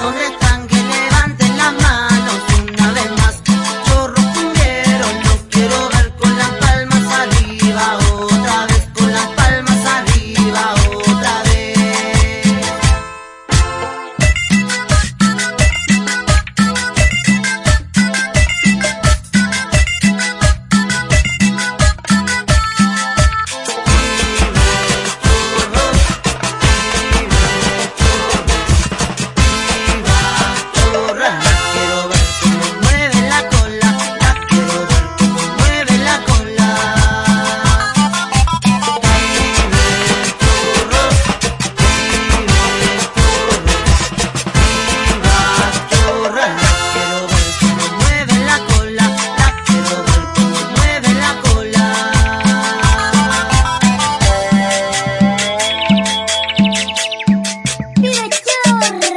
donde oh you.